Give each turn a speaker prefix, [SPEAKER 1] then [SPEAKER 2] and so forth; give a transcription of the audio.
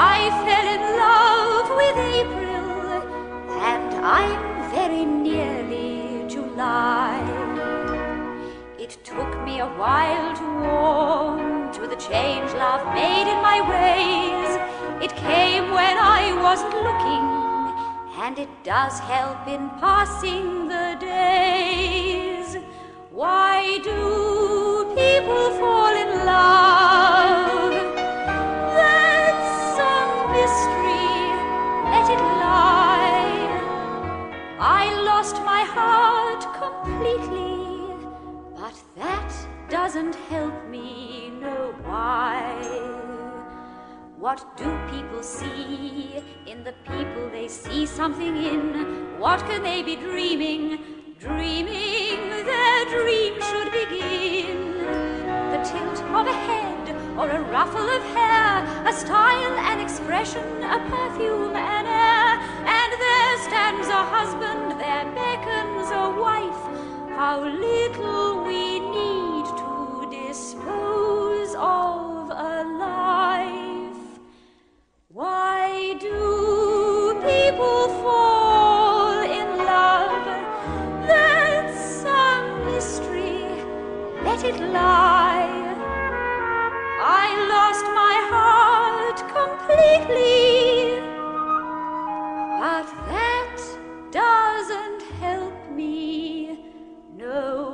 [SPEAKER 1] I fell in love with April, and I'm very nearly July. It took me a while to warm to the change love made in my ways. It came when I wasn't looking, and it does help in passing the days. Why do completely, but that doesn't help me know why. What do people see in the people they see something in? What can they be dreaming? Dreaming their dream should begin. The tilt of a head or a ruffle of hair, a style, an expression, a perfume, an air, and there stands a husband, How little we need to dispose of a life. Why do people fall in love? That's a mystery. Let it lie. I lost my heart completely, but that doesn't help me know